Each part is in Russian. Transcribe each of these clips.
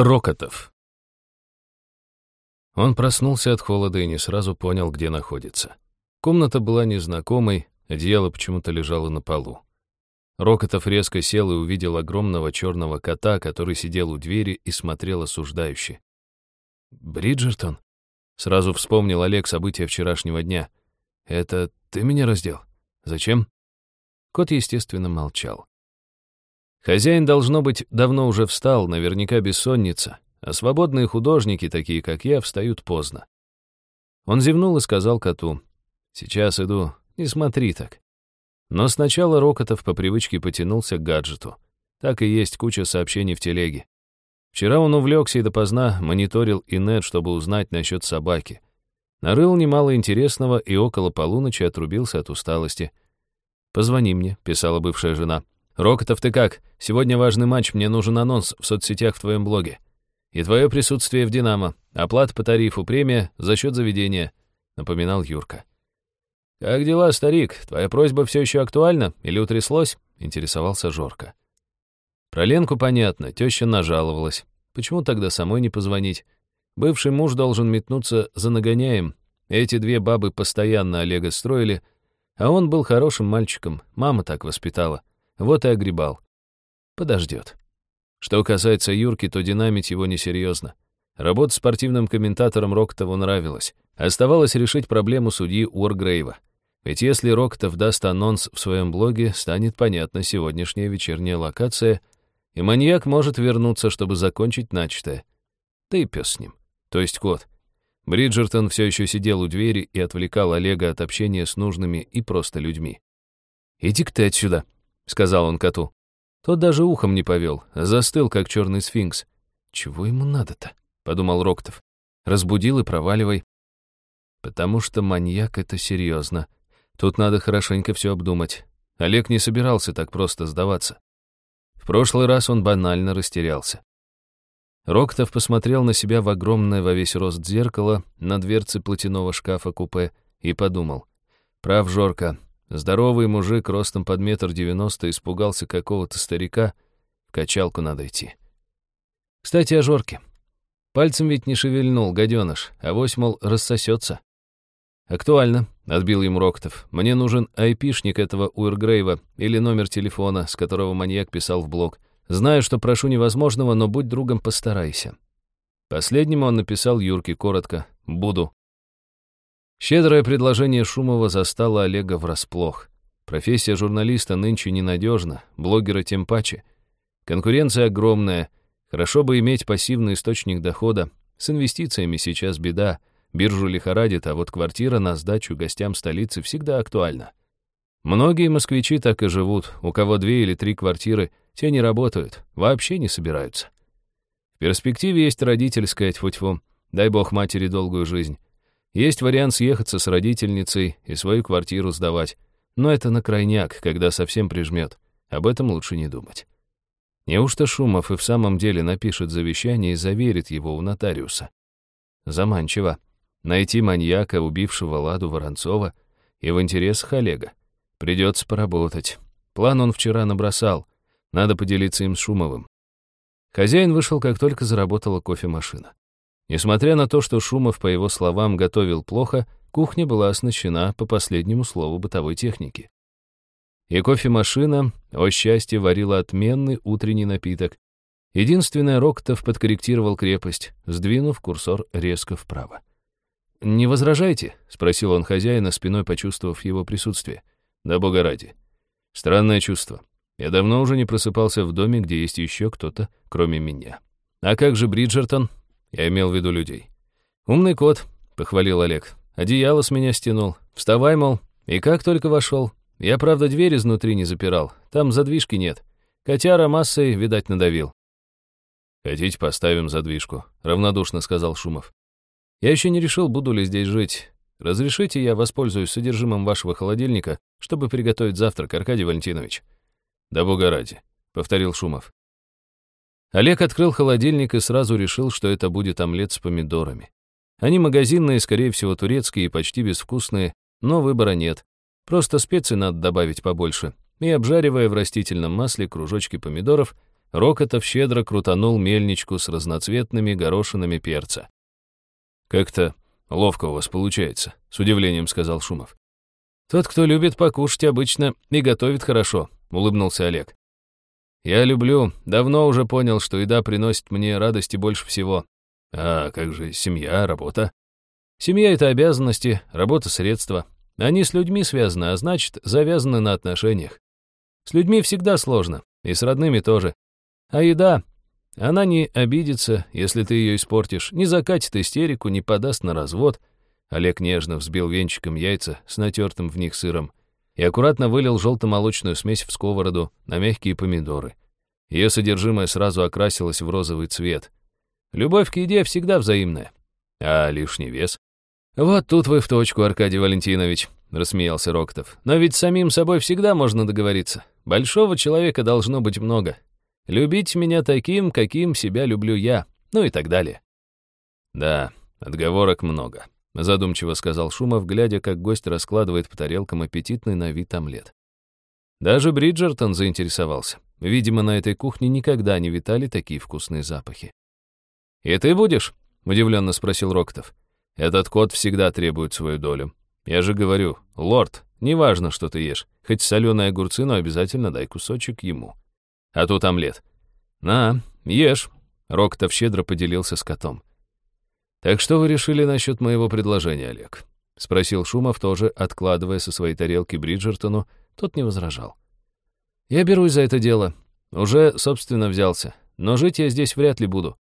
Рокотов. Он проснулся от холода и не сразу понял, где находится. Комната была незнакомой, одеяло почему-то лежало на полу. Рокотов резко сел и увидел огромного черного кота, который сидел у двери и смотрел осуждающе. «Бриджертон?» Сразу вспомнил Олег события вчерашнего дня. «Это ты меня раздел? Зачем?» Кот, естественно, молчал. Хозяин, должно быть, давно уже встал, наверняка бессонница, а свободные художники, такие как я, встают поздно. Он зевнул и сказал коту, «Сейчас иду, не смотри так». Но сначала Рокотов по привычке потянулся к гаджету. Так и есть куча сообщений в телеге. Вчера он увлекся и допоздна мониторил инет, чтобы узнать насчет собаки. Нарыл немало интересного и около полуночи отрубился от усталости. «Позвони мне», — писала бывшая жена. «Рокотов, ты как? Сегодня важный матч, мне нужен анонс в соцсетях в твоем блоге. И твое присутствие в «Динамо». Оплата по тарифу, премия за счет заведения», — напоминал Юрка. «Как дела, старик? Твоя просьба все еще актуальна или утряслось?» — интересовался Жорка. Про Ленку понятно, теща нажаловалась. Почему тогда самой не позвонить? Бывший муж должен метнуться за нагоняем. Эти две бабы постоянно Олега строили, а он был хорошим мальчиком, мама так воспитала. Вот и огребал. Подождет. Что касается Юрки, то динамить его несерьезно. Работа спортивным комментатором Роктову нравилась. Оставалось решить проблему судьи Уоргрейва. Ведь если Роктов даст анонс в своем блоге, станет понятна сегодняшняя вечерняя локация, и маньяк может вернуться, чтобы закончить начатое. Да и пес с ним. То есть кот. Бриджертон все еще сидел у двери и отвлекал Олега от общения с нужными и просто людьми. «Иди-ка ты отсюда», — сказал он коту. Тот даже ухом не повел, застыл, как черный сфинкс. «Чего ему надо-то?» — подумал Роктов. «Разбудил и проваливай». «Потому что маньяк — это серьезно. Тут надо хорошенько все обдумать. Олег не собирался так просто сдаваться. В прошлый раз он банально растерялся. Роктов посмотрел на себя в огромное во весь рост зеркало на дверце платяного шкафа-купе и подумал. Прав Жорка, Здоровый мужик ростом под метр девяносто испугался какого-то старика. В качалку надо идти. Кстати, о Жорке. Пальцем ведь не шевельнул, гаденыш, а вось, мол, рассосется. «Актуально», — отбил ему Роктов. «Мне нужен айпишник этого Уэргрейва или номер телефона, с которого маньяк писал в блог. Знаю, что прошу невозможного, но будь другом, постарайся». Последнему он написал Юрке коротко «Буду». Щедрое предложение Шумова застало Олега врасплох. Профессия журналиста нынче ненадежна, блогера тем паче. Конкуренция огромная. Хорошо бы иметь пассивный источник дохода. С инвестициями сейчас беда. Биржу лихорадит, а вот квартира на сдачу гостям столицы всегда актуальна. Многие москвичи так и живут. У кого две или три квартиры, те не работают, вообще не собираются. В перспективе есть родительская тьфу-тьфу. Дай бог матери долгую жизнь. Есть вариант съехаться с родительницей и свою квартиру сдавать. Но это на крайняк, когда совсем прижмет. Об этом лучше не думать. Неужто Шумов и в самом деле напишет завещание и заверит его у нотариуса? Заманчиво. Найти маньяка, убившего Ладу Воронцова, и в интересах Олега. Придется поработать. План он вчера набросал. Надо поделиться им с Шумовым. Хозяин вышел, как только заработала кофемашина. Несмотря на то, что Шумов, по его словам, готовил плохо, кухня была оснащена по последнему слову бытовой техники. И кофемашина, о счастье, варила отменный утренний напиток. Единственное, Роктов подкорректировал крепость, сдвинув курсор резко вправо. «Не возражайте?» — спросил он хозяина, спиной почувствовав его присутствие. «Да бога ради. Странное чувство. Я давно уже не просыпался в доме, где есть еще кто-то, кроме меня. А как же Бриджертон?» Я имел в виду людей. «Умный кот», — похвалил Олег. «Одеяло с меня стянул. Вставай, мол. И как только вошел. Я, правда, дверь изнутри не запирал. Там задвижки нет. Котяра массой, видать, надавил». «Хотите, поставим задвижку», — равнодушно сказал Шумов. «Я еще не решил, буду ли здесь жить. Разрешите, я воспользуюсь содержимым вашего холодильника, чтобы приготовить завтрак, Аркадий Валентинович?» «Да бога ради», — повторил Шумов. Олег открыл холодильник и сразу решил, что это будет омлет с помидорами. Они магазинные, скорее всего, турецкие и почти безвкусные, но выбора нет. Просто специй надо добавить побольше. И обжаривая в растительном масле кружочки помидоров, Рокотов щедро крутанул мельничку с разноцветными горошинами перца. «Как-то ловко у вас получается», — с удивлением сказал Шумов. «Тот, кто любит покушать обычно и готовит хорошо», — улыбнулся Олег. «Я люблю, давно уже понял, что еда приносит мне радости больше всего. А как же семья, работа?» «Семья — это обязанности, работа — средства. Они с людьми связаны, а значит, завязаны на отношениях. С людьми всегда сложно, и с родными тоже. А еда, она не обидится, если ты ее испортишь, не закатит истерику, не подаст на развод. Олег нежно взбил венчиком яйца с натертым в них сыром и аккуратно вылил желто-молочную смесь в сковороду на мягкие помидоры. Ее содержимое сразу окрасилось в розовый цвет. Любовь к еде всегда взаимная. А лишний вес? Вот тут вы в точку, Аркадий Валентинович, рассмеялся Роктов. Но ведь самим собой всегда можно договориться. Большого человека должно быть много. Любить меня таким, каким себя люблю я, ну и так далее. Да, отговорок много, задумчиво сказал Шумов, глядя, как гость раскладывает по тарелкам аппетитный на вид омлет. Даже Бриджертон заинтересовался. Видимо, на этой кухне никогда не витали такие вкусные запахи. «И ты будешь?» — удивленно спросил Роктов. «Этот кот всегда требует свою долю. Я же говорю, лорд, неважно, что ты ешь, хоть соленые огурцы, но обязательно дай кусочек ему». А тут омлет. На, ешь. Роктов щедро поделился с котом. Так что вы решили насчет моего предложения, Олег? Спросил Шумов, тоже откладывая со своей тарелки Бриджертону, тот не возражал. Я берусь за это дело. Уже, собственно, взялся. Но жить я здесь вряд ли буду.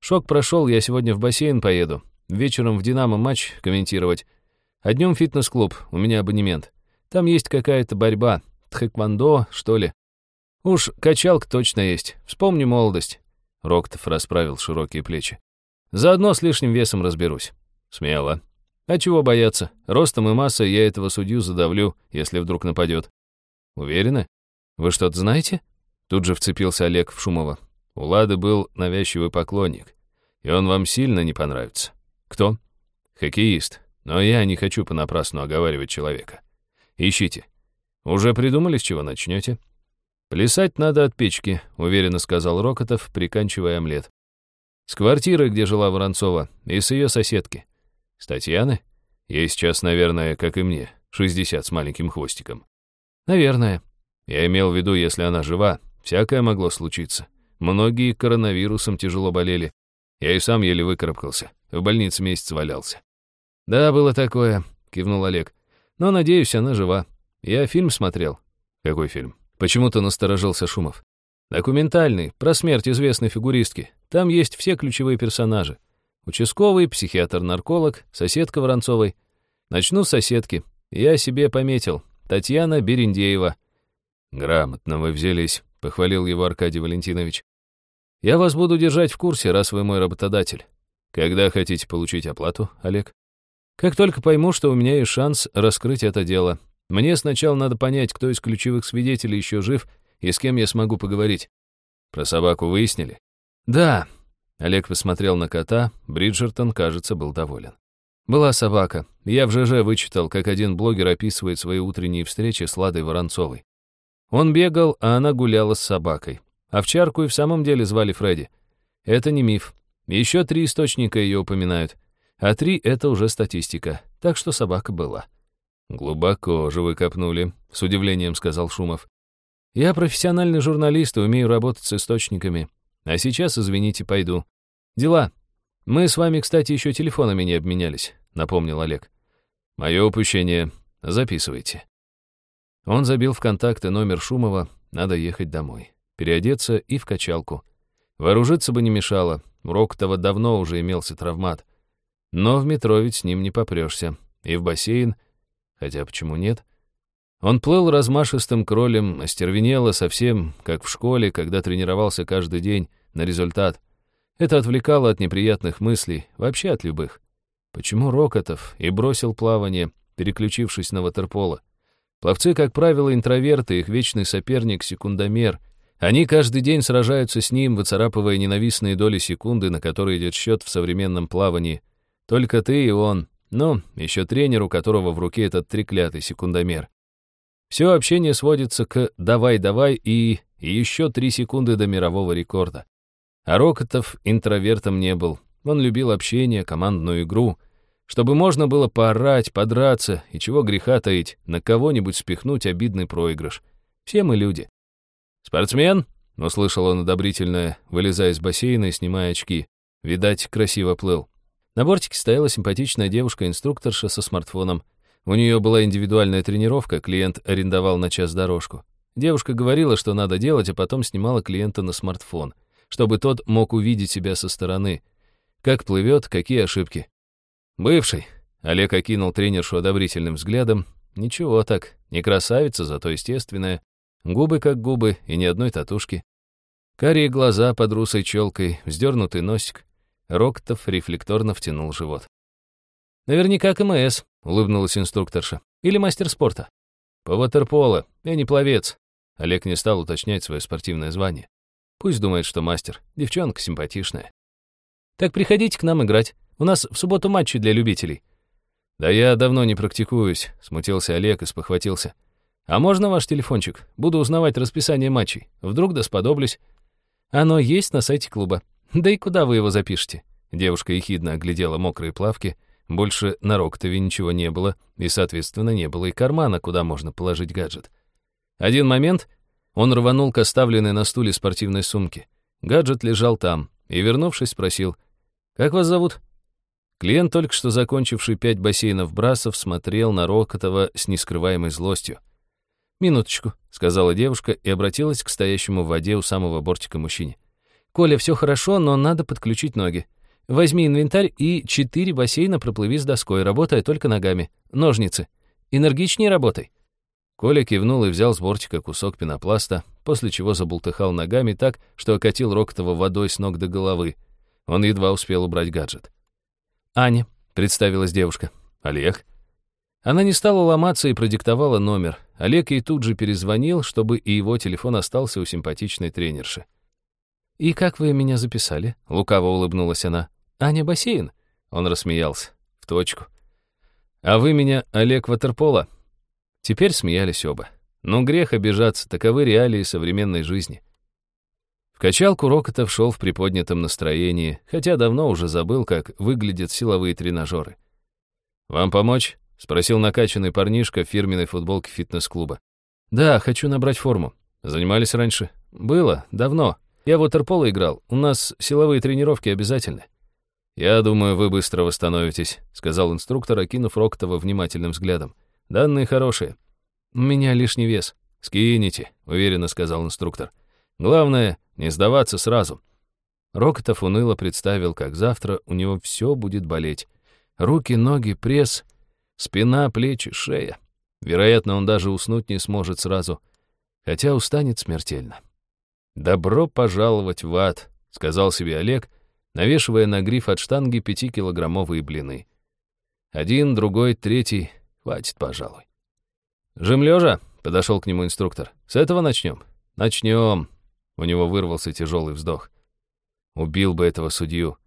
Шок прошел, я сегодня в бассейн поеду. Вечером в «Динамо» матч комментировать. А днем фитнес-клуб, у меня абонемент. Там есть какая-то борьба, тхэквондо, что ли. Уж качалка точно есть. Вспомни молодость. Роктов расправил широкие плечи. Заодно с лишним весом разберусь. Смело. А чего бояться? Ростом и массой я этого судью задавлю, если вдруг нападет. Уверены? Вы что-то знаете? Тут же вцепился Олег в Шумова. У Лады был навязчивый поклонник. И он вам сильно не понравится. Кто? Хоккеист. Но я не хочу понапрасну оговаривать человека. Ищите. Уже придумали, с чего начнете? «Плясать надо от печки», — уверенно сказал Рокотов, приканчивая омлет. «С квартиры, где жила Воронцова, и с ее соседки. С Татьяны? Ей сейчас, наверное, как и мне, 60 с маленьким хвостиком». «Наверное». Я имел в виду, если она жива, всякое могло случиться. Многие коронавирусом тяжело болели. Я и сам еле выкарабкался, в больнице месяц валялся. «Да, было такое», — кивнул Олег. «Но, надеюсь, она жива. Я фильм смотрел». «Какой фильм?» Почему-то насторожился Шумов. Документальный, про смерть известной фигуристки. Там есть все ключевые персонажи. Участковый, психиатр-нарколог, соседка Воронцовой. Начну с соседки. Я себе пометил. Татьяна Берендеева. Грамотно вы взялись, похвалил его Аркадий Валентинович. Я вас буду держать в курсе, раз вы мой работодатель. Когда хотите получить оплату, Олег? Как только пойму, что у меня есть шанс раскрыть это дело. Мне сначала надо понять, кто из ключевых свидетелей еще жив и с кем я смогу поговорить. Про собаку выяснили? Да. Олег посмотрел на кота, Бриджертон, кажется, был доволен. Была собака. Я в ЖЖ вычитал, как один блогер описывает свои утренние встречи с Ладой Воронцовой. Он бегал, а она гуляла с собакой. Овчарку и в самом деле звали Фредди. Это не миф. Еще три источника ее упоминают. А три — это уже статистика. Так что собака была. «Глубоко же вы копнули», — с удивлением сказал Шумов. «Я профессиональный журналист и умею работать с источниками. А сейчас, извините, пойду. Дела. Мы с вами, кстати, еще телефонами не обменялись», — напомнил Олег. «Мое упущение. Записывайте». Он забил в контакты номер Шумова, надо ехать домой. Переодеться и в качалку. Вооружиться бы не мешало, Роктова давно уже имелся травмат. Но в метро ведь с ним не попрешься. И в бассейн, Хотя почему нет? Он плыл размашистым кролем, остервенело совсем, как в школе, когда тренировался каждый день на результат. Это отвлекало от неприятных мыслей, вообще от любых. Почему Рокотов и бросил плавание, переключившись на ватерполо? Пловцы, как правило, интроверты, их вечный соперник — секундомер. Они каждый день сражаются с ним, выцарапывая ненавистные доли секунды, на которые идет счет в современном плавании. Только ты и он, ну, еще тренер, у которого в руке этот треклятый секундомер. Все общение сводится к «давай-давай» и, еще три секунды до мирового рекорда. А Рокотов интровертом не был. Он любил общение, командную игру, чтобы можно было поорать, подраться и чего греха таить, на кого-нибудь спихнуть обидный проигрыш. Все мы люди. «Спортсмен?» — услышал он одобрительное, вылезая из бассейна и снимая очки. Видать, красиво плыл. На бортике стояла симпатичная девушка-инструкторша со смартфоном. У нее была индивидуальная тренировка, клиент арендовал на час дорожку. Девушка говорила, что надо делать, а потом снимала клиента на смартфон, чтобы тот мог увидеть себя со стороны. Как плывет, какие ошибки. «Бывший», — Олег окинул тренершу одобрительным взглядом. «Ничего так, не красавица, зато естественная. Губы как губы и ни одной татушки. Карие глаза под русой челкой, вздернутый носик. Роктов рефлекторно втянул живот. «Наверняка КМС», — улыбнулась инструкторша. «Или мастер спорта». «По ватерполо. Я не пловец». Олег не стал уточнять свое спортивное звание. Пусть думает, что мастер. Девчонка симпатичная. «Так приходите к нам играть. У нас в субботу матчи для любителей». «Да я давно не практикуюсь», — смутился Олег и спохватился. «А можно ваш телефончик? Буду узнавать расписание матчей. Вдруг да сподоблюсь». «Оно есть на сайте клуба. Да и куда вы его запишете?» Девушка ехидно оглядела мокрые плавки. Больше на Роктове ничего не было, и, соответственно, не было и кармана, куда можно положить гаджет. Один момент — он рванул к оставленной на стуле спортивной сумке. Гаджет лежал там, и, вернувшись, спросил, «Как вас зовут?» Клиент, только что закончивший пять бассейнов брасов, смотрел на Рокотова с нескрываемой злостью. «Минуточку», — сказала девушка и обратилась к стоящему в воде у самого бортика мужчине. «Коля, все хорошо, но надо подключить ноги. Возьми инвентарь и четыре бассейна проплыви с доской, работая только ногами. Ножницы. Энергичнее работай». Коля кивнул и взял с бортика кусок пенопласта, после чего забултыхал ногами так, что окатил Рокотова водой с ног до головы. Он едва успел убрать гаджет. «Аня», — представилась девушка. «Олег». Она не стала ломаться и продиктовала номер. Олег ей тут же перезвонил, чтобы и его телефон остался у симпатичной тренерши. «И как вы меня записали?» — лукаво улыбнулась она. «Аня Бассейн?» Он рассмеялся. В точку. «А вы меня Олег Ватерпола?» Теперь смеялись оба. Но грех обижаться, таковы реалии современной жизни. В качалку Рокотов шел в приподнятом настроении, хотя давно уже забыл, как выглядят силовые тренажеры. «Вам помочь?» — спросил накачанный парнишка в фирменной футболке фитнес-клуба. «Да, хочу набрать форму. Занимались раньше?» «Было, давно. Я в waterpolo играл. У нас силовые тренировки обязательны». «Я думаю, вы быстро восстановитесь», — сказал инструктор, окинув Рокотова внимательным взглядом. «Данные хорошие». «У меня лишний вес». «Скинете», — уверенно сказал инструктор. «Главное, не сдаваться сразу». Рокотов уныло представил, как завтра у него все будет болеть. Руки, ноги, пресс, спина, плечи, шея. Вероятно, он даже уснуть не сможет сразу, хотя устанет смертельно. «Добро пожаловать в ад», — сказал себе Олег, навешивая на гриф от штанги пятикилограммовые блины. Один, другой, третий, хватит, пожалуй. «Жим лежа», — подошел к нему инструктор. «С этого начнем?» «Начнем», у него вырвался тяжелый вздох. Убил бы этого судью.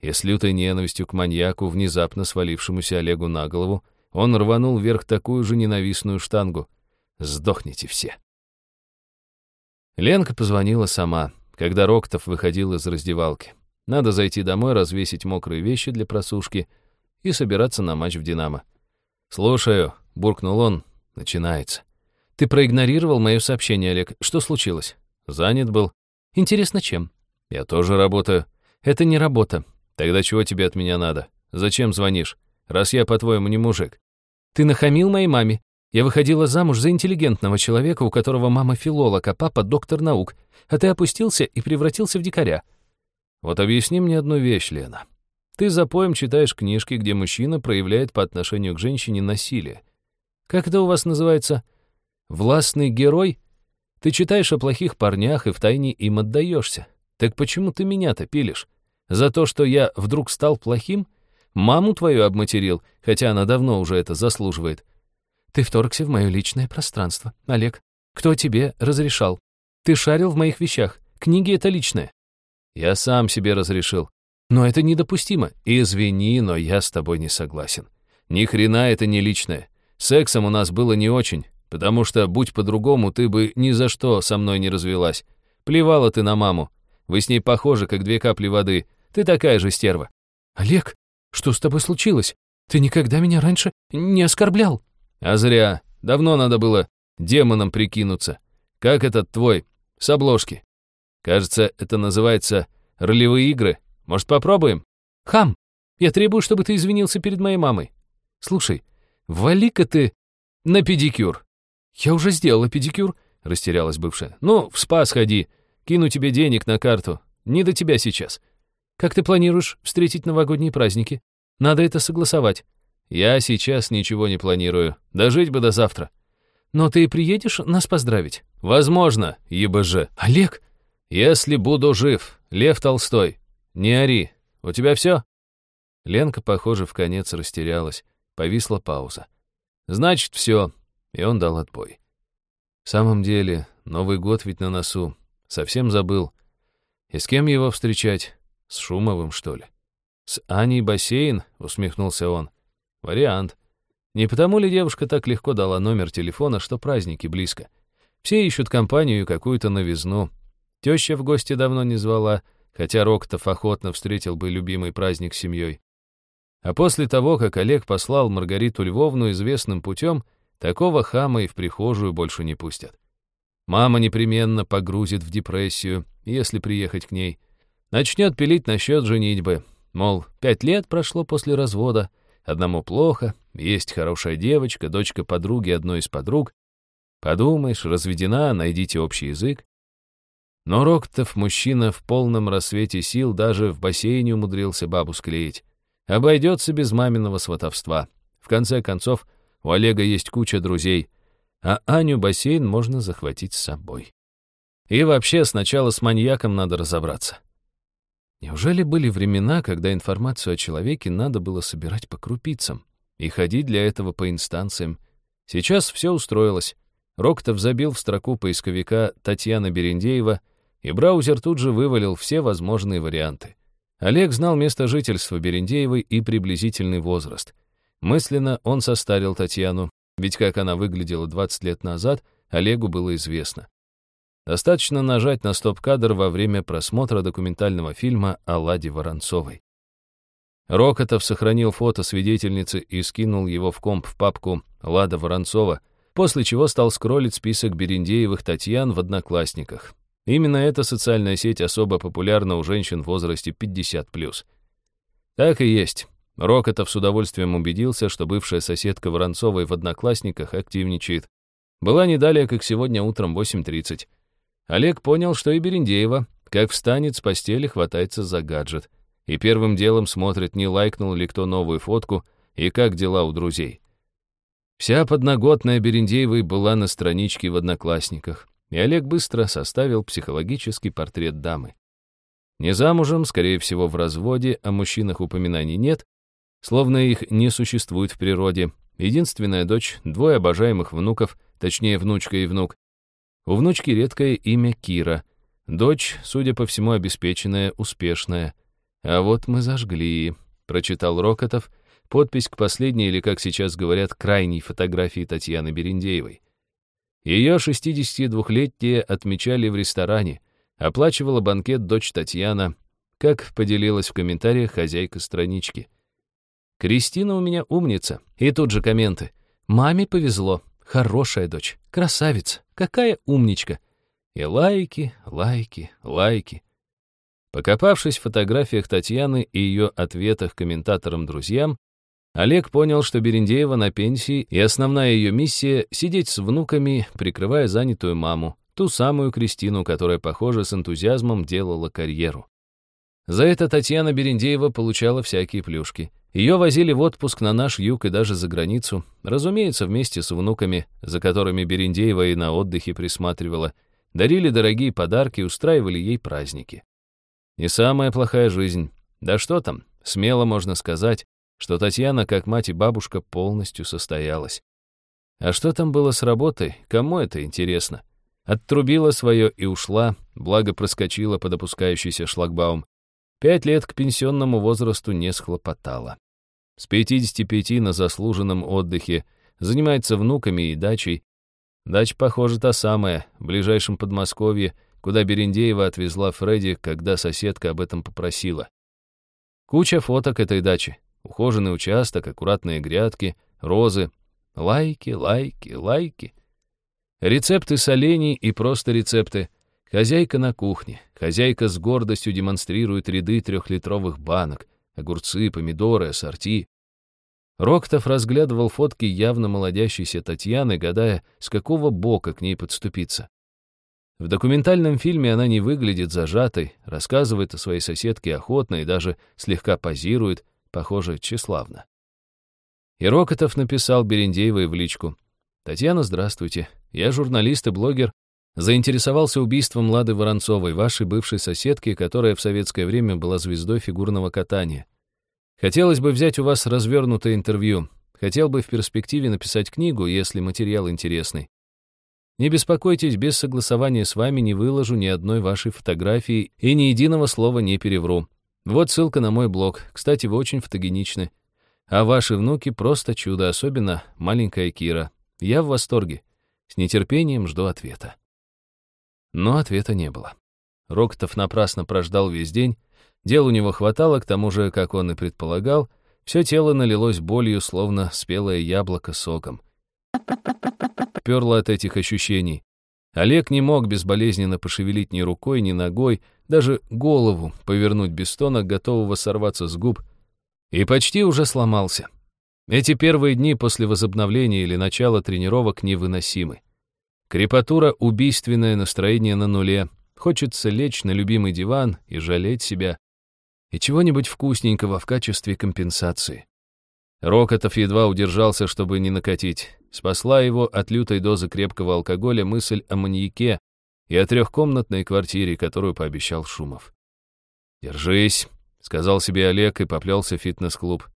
И с лютой ненавистью к маньяку, внезапно свалившемуся Олегу на голову, он рванул вверх такую же ненавистную штангу. «Сдохните все!» Ленка позвонила сама, когда Роктов выходил из раздевалки. Надо зайти домой, развесить мокрые вещи для просушки и собираться на матч в «Динамо». «Слушаю», — буркнул он, — «начинается». «Ты проигнорировал мое сообщение, Олег. Что случилось?» Занят был. Интересно, чем? Я тоже работаю. Это не работа. Тогда чего тебе от меня надо? Зачем звонишь? Раз я, по-твоему, не мужик. Ты нахамил моей маме. Я выходила замуж за интеллигентного человека, у которого мама филолог, а папа доктор наук. А ты опустился и превратился в дикаря. Вот объясни мне одну вещь, Лена. Ты за поем читаешь книжки, где мужчина проявляет по отношению к женщине насилие. Как это у вас называется? Властный герой? Ты читаешь о плохих парнях и втайне им отдаешься. Так почему ты меня-то пилишь? За то, что я вдруг стал плохим? Маму твою обматерил, хотя она давно уже это заслуживает. Ты вторгся в мое личное пространство. Олег, кто тебе разрешал? Ты шарил в моих вещах. Книги — это личное. Я сам себе разрешил. Но это недопустимо. Извини, но я с тобой не согласен. Ни хрена это не личное. Сексом у нас было не очень. потому что, будь по-другому, ты бы ни за что со мной не развелась. Плевала ты на маму. Вы с ней похожи, как две капли воды. Ты такая же стерва». «Олег, что с тобой случилось? Ты никогда меня раньше не оскорблял». «А зря. Давно надо было демоном прикинуться. Как этот твой, с обложки. Кажется, это называется ролевые игры. Может, попробуем?» «Хам, я требую, чтобы ты извинился перед моей мамой. Слушай, вали-ка ты на педикюр». «Я уже сделала педикюр», — растерялась бывшая. «Ну, в спа сходи. Кину тебе денег на карту. Не до тебя сейчас». «Как ты планируешь встретить новогодние праздники? Надо это согласовать». «Я сейчас ничего не планирую. Дожить бы до завтра». «Но ты приедешь нас поздравить?» «Возможно, ебоже». «Олег!» «Если буду жив, Лев Толстой. Не ори. У тебя все?» Ленка, похоже, в конец растерялась. Повисла пауза. «Значит, все». И он дал отбой. В самом деле, Новый год ведь на носу. Совсем забыл. И с кем его встречать? С Шумовым, что ли? С Аней бассейн, усмехнулся он. Вариант. Не потому ли девушка так легко дала номер телефона, что праздники близко? Все ищут компанию и какую-то новизну. Теща в гости давно не звала, хотя Роктов охотно встретил бы любимый праздник с семьей. А после того, как Олег послал Маргариту Львовну известным путем, такого хама и в прихожую больше не пустят. Мама непременно погрузит в депрессию, если приехать к ней. Начнет пилить насчет женитьбы. Мол, пять лет прошло после развода, одному плохо, есть хорошая девочка, дочка подруги одной из подруг. Подумаешь, разведена, найдите общий язык. Но Роктов, мужчина в полном рассвете сил, даже в бассейне умудрился бабу склеить. Обойдется без маминого сватовства. В конце концов, у Олега есть куча друзей — а Аню бассейн можно захватить с собой. И вообще сначала с маньяком надо разобраться. Неужели были времена, когда информацию о человеке надо было собирать по крупицам и ходить для этого по инстанциям? Сейчас все устроилось. Роктов забил в строку поисковика Татьяна Берендеева, и браузер тут же вывалил все возможные варианты. Олег знал место жительства Берендеевой и приблизительный возраст. Мысленно он состарил Татьяну, ведь как она выглядела 20 лет назад, Олегу было известно. Достаточно нажать на стоп-кадр во время просмотра документального фильма о Ладе Воронцовой. Рокотов сохранил фото свидетельницы и скинул его в комп в папку «Лада Воронцова», после чего стал скроллить список Берендеевых Татьян в «Одноклассниках». Именно эта социальная сеть особо популярна у женщин в возрасте 50+. Так и есть. Рокотов с удовольствием убедился, что бывшая соседка Воронцовой в «Одноклассниках» активничает. Была не далее, как сегодня утром 8.30. Олег понял, что и Берендеева, как встанет с постели, хватается за гаджет. И первым делом смотрит, не лайкнул ли кто новую фотку и как дела у друзей. Вся подноготная Берендеевой была на страничке в «Одноклассниках», и Олег быстро составил психологический портрет дамы. Не замужем, скорее всего, в разводе, о мужчинах упоминаний нет, Словно их не существует в природе. Единственная дочь, двое обожаемых внуков, точнее, внучка и внук. У внучки редкое имя Кира. Дочь, судя по всему, обеспеченная, успешная. А вот мы зажгли, прочитал Рокотов, подпись к последней, или, как сейчас говорят, крайней фотографии Татьяны Берендеевой. Ее 62-летие отмечали в ресторане, оплачивала банкет дочь Татьяна, как поделилась в комментариях хозяйка странички. Кристина у меня умница. И тут же комменты. Маме повезло. Хорошая дочь. Красавица. Какая умничка. И лайки, лайки, лайки. Покопавшись в фотографиях Татьяны и ее ответах комментаторам-друзьям, Олег понял, что Берендеева на пенсии, и основная ее миссия — сидеть с внуками, прикрывая занятую маму, ту самую Кристину, которая, похоже, с энтузиазмом делала карьеру. За это Татьяна Берендеева получала всякие плюшки. Ее возили в отпуск на наш юг и даже за границу, разумеется, вместе с внуками, за которыми Берендеева и на отдыхе присматривала, дарили дорогие подарки, устраивали ей праздники. Не самая плохая жизнь. Да что там, смело можно сказать, что Татьяна, как мать и бабушка, полностью состоялась. А что там было с работой, кому это интересно? Оттрубила свое и ушла, благо проскочила под опускающийся шлагбаум. Пять лет к пенсионному возрасту не схлопотала. С 55 на заслуженном отдыхе, занимается внуками и дачей, Дача, похоже, та самая, в ближайшем Подмосковье, куда Берендеева отвезла Фредди, когда соседка об этом попросила. Куча фоток этой дачи. Ухоженный участок, аккуратные грядки, розы. Лайки, лайки, лайки. Рецепты солений и просто рецепты. Хозяйка на кухне. Хозяйка с гордостью демонстрирует ряды трехлитровых банок. Огурцы, помидоры, ассорти. Роктов разглядывал фотки явно молодящейся Татьяны, гадая, с какого бока к ней подступиться. В документальном фильме она не выглядит зажатой, рассказывает о своей соседке охотно и даже слегка позирует, похоже, тщеславно. И Рокотов написал Берендеевой в личку. «Татьяна, здравствуйте. Я журналист и блогер. Заинтересовался убийством Лады Воронцовой, вашей бывшей соседки, которая в советское время была звездой фигурного катания. Хотелось бы взять у вас развернутое интервью. Хотел бы в перспективе написать книгу, если материал интересный. Не беспокойтесь, без согласования с вами не выложу ни одной вашей фотографии и ни единого слова не перевру. Вот ссылка на мой блог. Кстати, вы очень фотогеничны. А ваши внуки просто чудо, особенно маленькая Кира. Я в восторге. С нетерпением жду ответа. Но ответа не было. Рокотов напрасно прождал весь день. Дел у него хватало, к тому же, как он и предполагал, все тело налилось болью, словно спелое яблоко соком перло от этих ощущений. Олег не мог безболезненно пошевелить ни рукой, ни ногой, даже голову повернуть без стона, готового сорваться с губ, и почти уже сломался. Эти первые дни после возобновления или начала тренировок невыносимы. Крепатура — убийственное настроение на нуле. Хочется лечь на любимый диван и жалеть себя. И чего-нибудь вкусненького в качестве компенсации. Рокотов едва удержался, чтобы не накатить. Спасла его от лютой дозы крепкого алкоголя мысль о маньяке и о трехкомнатной квартире, которую пообещал Шумов. «Держись», — сказал себе Олег и поплелся в фитнес-клуб.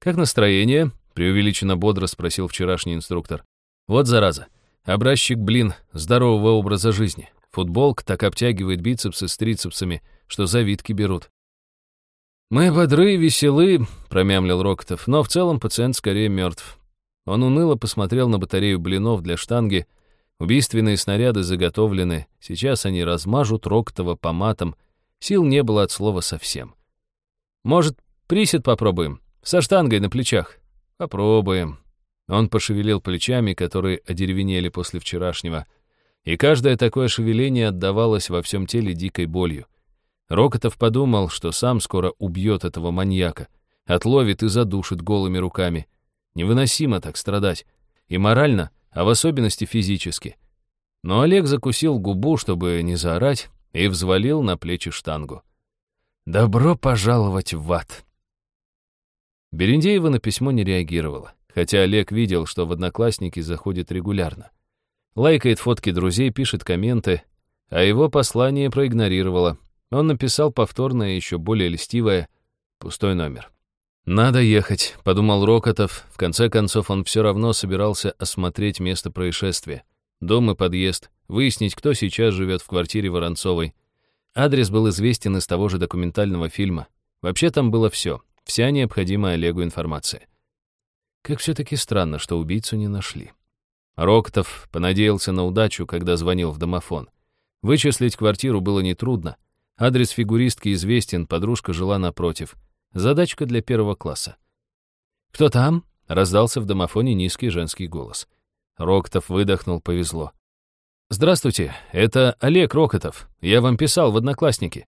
«Как настроение?» — преувеличенно бодро спросил вчерашний инструктор. «Вот зараза. Образчик, блин, здорового образа жизни. Футболка так обтягивает бицепсы с трицепсами, что завитки берут. «Мы бодры и веселы», — промямлил Рокотов, «но в целом пациент скорее мертв». Он уныло посмотрел на батарею блинов для штанги. Убийственные снаряды заготовлены, сейчас они размажут Рокотова по матам. Сил не было от слова совсем. «Может, присед попробуем? Со штангой на плечах?» «Попробуем». Он пошевелил плечами, которые одеревенели после вчерашнего, и каждое такое шевеление отдавалось во всем теле дикой болью. Рокотов подумал, что сам скоро убьет этого маньяка, отловит и задушит голыми руками. Невыносимо так страдать. И морально, а в особенности физически. Но Олег закусил губу, чтобы не заорать, и взвалил на плечи штангу. «Добро пожаловать в ад!» Берендеева на письмо не реагировала, хотя Олег видел, что в Одноклассники заходит регулярно. Лайкает фотки друзей, пишет комменты, а его послание проигнорировала, он написал повторное, еще более льстивое, пустой номер. «Надо ехать», — подумал Рокотов. В конце концов, он все равно собирался осмотреть место происшествия. Дом и подъезд, выяснить, кто сейчас живет в квартире Воронцовой. Адрес был известен из того же документального фильма. Вообще там было все, вся необходимая Олегу информация. Как все-таки странно, что убийцу не нашли. Рокотов понадеялся на удачу, когда звонил в домофон. Вычислить квартиру было нетрудно. Адрес фигуристки известен, подружка жила напротив. Задачка для первого класса. «Кто там?» — раздался в домофоне низкий женский голос. Рокотов выдохнул, повезло. «Здравствуйте, это Олег Рокотов. Я вам писал в Одноклассники.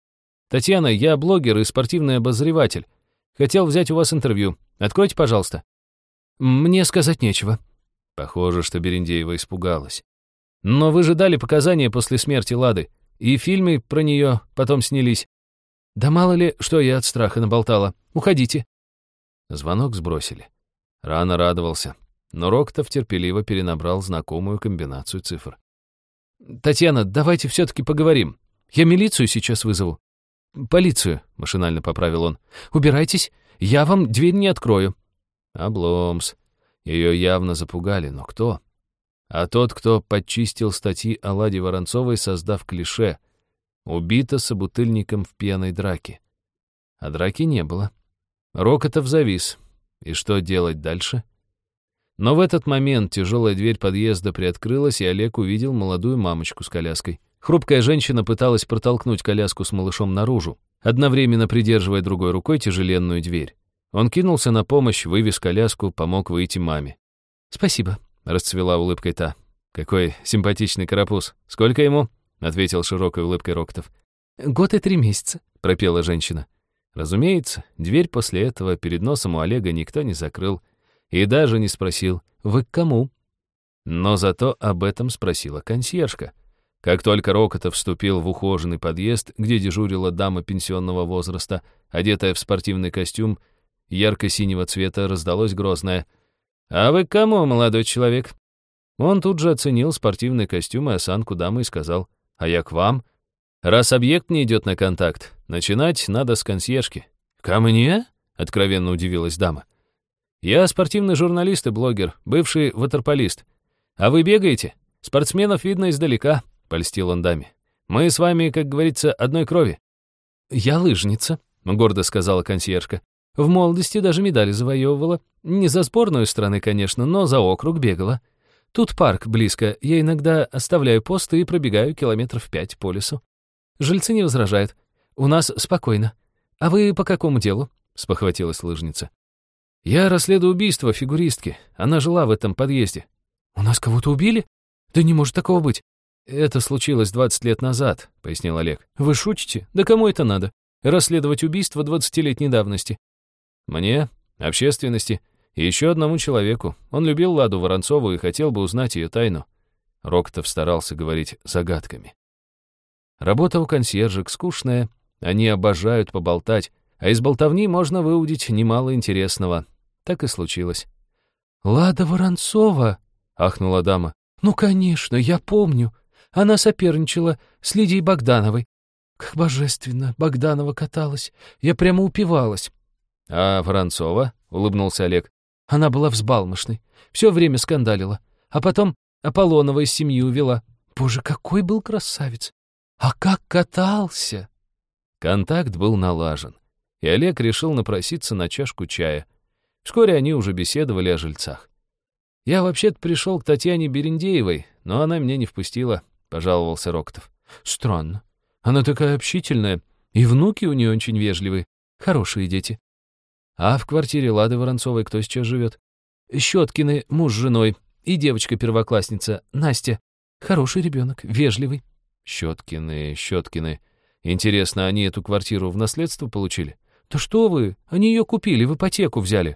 Татьяна, я блогер и спортивный обозреватель. Хотел взять у вас интервью. Откройте, пожалуйста». «Мне сказать нечего». Похоже, что Берендеева испугалась. «Но вы же дали показания после смерти Лады. И фильмы про нее потом снялись. Да мало ли, что я от страха наболтала. Уходите. Звонок сбросили. Рано радовался. Но Роктов терпеливо перенабрал знакомую комбинацию цифр. «Татьяна, давайте все-таки поговорим. Я милицию сейчас вызову». «Полицию», — машинально поправил он. «Убирайтесь, я вам дверь не открою». Обломс. Ее явно запугали, но кто? а тот, кто подчистил статьи о Ладе Воронцовой, создав клише «Убита собутыльником в пьяной драке». А драки не было. Рокотов завис. И что делать дальше? Но в этот момент тяжелая дверь подъезда приоткрылась, и Олег увидел молодую мамочку с коляской. Хрупкая женщина пыталась протолкнуть коляску с малышом наружу, одновременно придерживая другой рукой тяжеленную дверь. Он кинулся на помощь, вывез коляску, помог выйти маме. «Спасибо», — расцвела улыбкой та. «Какой симпатичный карапуз. Сколько ему?» — ответил широкой улыбкой Роктов. «Год и три месяца», — пропела женщина. Разумеется, дверь после этого перед носом у Олега никто не закрыл и даже не спросил «Вы к кому?». Но зато об этом спросила консьержка. Как только Рокотов вступил в ухоженный подъезд, где дежурила дама пенсионного возраста, одетая в спортивный костюм ярко-синего цвета, раздалось грозное «А вы к кому, молодой человек?» Он тут же оценил спортивный костюм и осанку дамы и сказал «А я к вам?» Раз объект не идет на контакт, начинать надо с консьержки. «Ко мне?» — откровенно удивилась дама. «Я спортивный журналист и блогер, бывший ватерполист. А вы бегаете? Спортсменов видно издалека», — польстил он даме. «Мы с вами, как говорится, одной крови». «Я лыжница», — гордо сказала консьержка. «В молодости даже медали завоевывала. Не за сборную страны, конечно, но за округ бегала. Тут парк близко, я иногда оставляю посты и пробегаю километров пять по лесу. Жильцы не возражают. У нас спокойно. А вы по какому делу?» — спохватилась лыжница. «Я расследую убийство фигуристки. Она жила в этом подъезде». «У нас кого-то убили? Да не может такого быть». «Это случилось 20 лет назад», — пояснил Олег. «Вы шутите? Да кому это надо? Расследовать убийство 20-летней давности». «Мне, общественности и еще одному человеку. Он любил Ладу Воронцову и хотел бы узнать ее тайну». Рокотов старался говорить загадками. Работа у консьержек скучная, они обожают поболтать, а из болтовни можно выудить немало интересного. Так и случилось. «Лада Воронцова!» — ахнула дама. «Ну, конечно, я помню. Она соперничала с Лидией Богдановой. Как божественно Богданова каталась. Я прямо упивалась». «А Воронцова?» — улыбнулся Олег. «Она была взбалмошной. Все время скандалила. А потом Аполлонова из семьи увела. Боже, какой был красавец! А как катался!» Контакт был налажен, и Олег решил напроситься на чашку чая. Вскоре они уже беседовали о жильцах. «Я вообще-то пришел к Татьяне Берендеевой, но она меня не впустила», — пожаловался Роктов. «Странно. Она такая общительная, и внуки у нее очень вежливые, хорошие дети». «А в квартире Лады Воронцовой кто сейчас живет?» «Щеткины, муж с женой, и девочка-первоклассница, Настя. Хороший ребенок, вежливый». Щеткины, Щеткины. Интересно, они эту квартиру в наследство получили? Да что вы, они ее купили, в ипотеку взяли.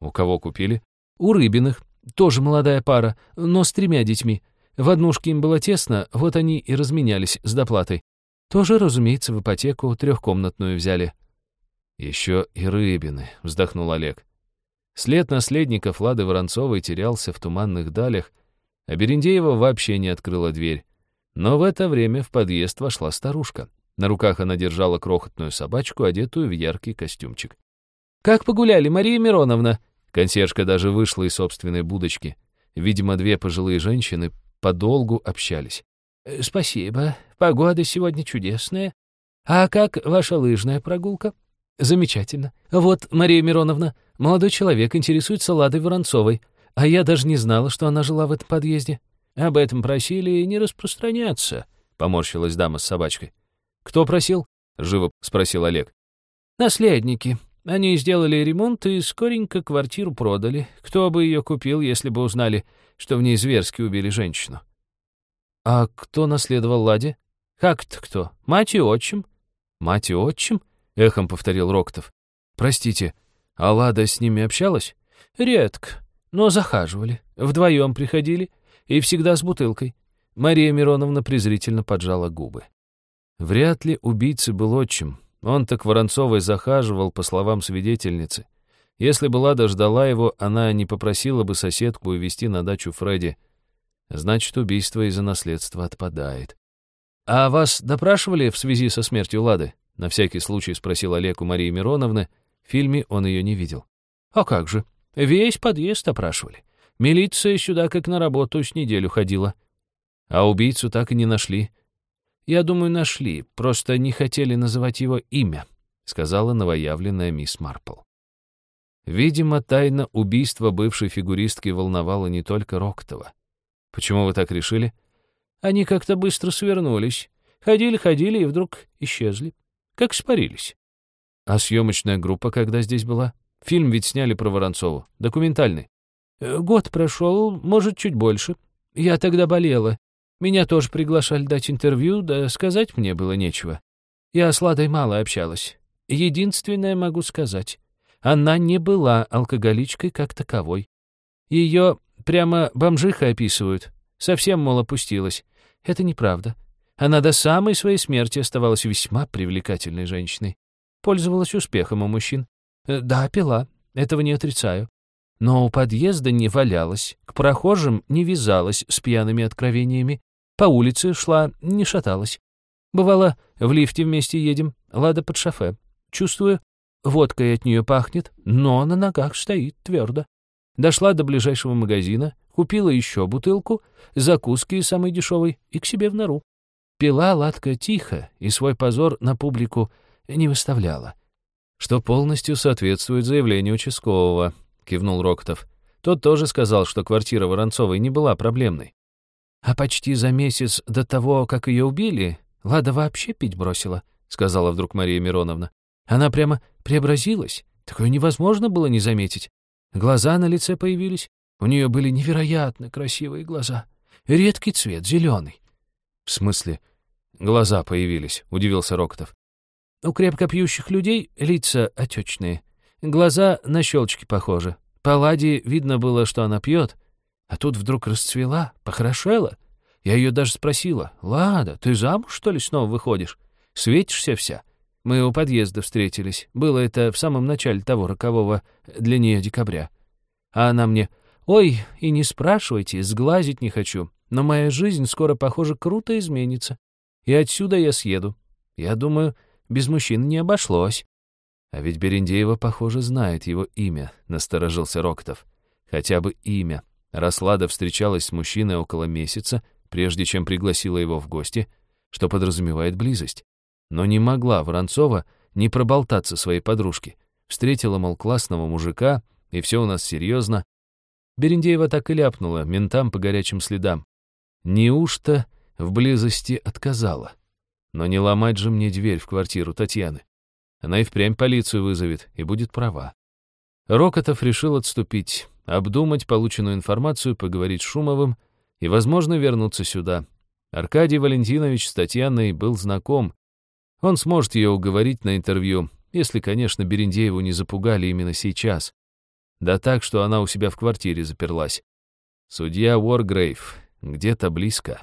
У кого купили? У Рыбиных. Тоже молодая пара, но с тремя детьми. В однушке им было тесно, вот они и разменялись с доплатой. Тоже, разумеется, в ипотеку трехкомнатную взяли. Еще и Рыбины, вздохнул Олег. След наследников Лады Воронцовой терялся в туманных далях, а Берендеева вообще не открыла дверь. Но в это время в подъезд вошла старушка. На руках она держала крохотную собачку, одетую в яркий костюмчик. «Как погуляли, Мария Мироновна?» Консьержка даже вышла из собственной будочки. Видимо, две пожилые женщины подолгу общались. «Э, «Спасибо. Погода сегодня чудесная. А как ваша лыжная прогулка?» «Замечательно. Вот, Мария Мироновна, молодой человек интересуется Ладой Воронцовой, а я даже не знала, что она жила в этом подъезде. «Об этом просили не распространяться», — поморщилась дама с собачкой. «Кто просил?» — живо спросил Олег. «Наследники. Они сделали ремонт и скоренько квартиру продали. Кто бы ее купил, если бы узнали, что в ней зверски убили женщину?» «А кто наследовал Ладе?» «Как-то кто? Мать и отчим». «Мать и отчим?» — эхом повторил Роктов. «Простите, а Лада с ними общалась?» «Редко, но захаживали. Вдвоем приходили». И всегда с бутылкой. Мария Мироновна презрительно поджала губы. Вряд ли убийцы был отчим. Он так Воронцовой захаживал, по словам свидетельницы. Если бы Лада ждала его, она не попросила бы соседку увезти на дачу Фредди. Значит, убийство из-за наследства отпадает. «А вас допрашивали в связи со смертью Лады?» На всякий случай спросил Олег у Марии Мироновны. В фильме он ее не видел. «А как же? Весь подъезд опрашивали. Милиция сюда как на работу с неделю ходила. А убийцу так и не нашли. Я думаю, нашли, просто не хотели называть его имя, сказала новоявленная мисс Марпл. Видимо, тайна убийства бывшей фигуристки волновала не только Роктова. Почему вы так решили? Они как-то быстро свернулись. Ходили-ходили и вдруг исчезли. Как испарились. А съемочная группа когда здесь была? Фильм ведь сняли про Воронцову. Документальный. Э, год прошел, может, чуть больше. Я тогда болела. Меня тоже приглашали дать интервью, да сказать мне было нечего. Я с Ладой мало общалась. Единственное могу сказать. Она не была алкоголичкой как таковой. Ее прямо бомжихой описывают. Совсем, мол, опустилась. Это неправда. Она до самой своей смерти оставалась весьма привлекательной женщиной. Пользовалась успехом у мужчин. Э, да, пила, этого не отрицаю. Но у подъезда не валялась, к прохожим не вязалась с пьяными откровениями, по улице шла, не шаталась. Бывало, в лифте вместе едем, Лада под шофе. Чувствую, водкой от нее пахнет, но на ногах стоит твердо. Дошла до ближайшего магазина, купила еще бутылку, закуски самой дешевой и к себе в нору. Пила Ладка тихо и свой позор на публику не выставляла. Что полностью соответствует заявлению участкового, кивнул Рокотов. Тот тоже сказал, что квартира Воронцовой не была проблемной. А почти за месяц до того, как ее убили, Лада вообще пить бросила, сказала вдруг Мария Мироновна. Она прямо преобразилась. Такое невозможно было не заметить. Глаза на лице появились. У нее были невероятно красивые глаза. Редкий цвет, зеленый. В смысле? Глаза появились, удивился Рокотов. У крепко пьющих людей лица отечные. Глаза на щелчки похожи. По Ладе видно было, что она пьет. А тут вдруг расцвела, похорошела. Я ее даже спросила, «Лада, ты замуж, что ли, снова выходишь? Светишься вся?» Мы у подъезда встретились. Было это в самом начале того рокового для нее декабря. А она мне, «Ой, и не спрашивайте, сглазить не хочу, но моя жизнь скоро, похоже, круто изменится. И отсюда я съеду. Я думаю, без мужчин не обошлось». «А ведь Берендеева, похоже, знает его имя», — насторожился Роктов. «Хотя бы имя. Раслада встречалась с мужчиной около месяца, прежде чем пригласила его в гости, что подразумевает близость. Но не могла Воронцова не проболтаться своей подружке. Встретила, мол, классного мужика, и все у нас серьезно. Берендеева так и ляпнула ментам по горячим следам. Неужто в близости отказала? Но не ломать же мне дверь в квартиру Татьяны. Она и впрямь полицию вызовет, и будет права. Рокотов решил отступить, обдумать полученную информацию, поговорить с Шумовым и, возможно, вернуться сюда. Аркадий Валентинович с Татьяной был знаком, он сможет ее уговорить на интервью, если, конечно, Берендееву не запугали именно сейчас. Да так, что она у себя в квартире заперлась. Судья Уоргрейв где-то близко.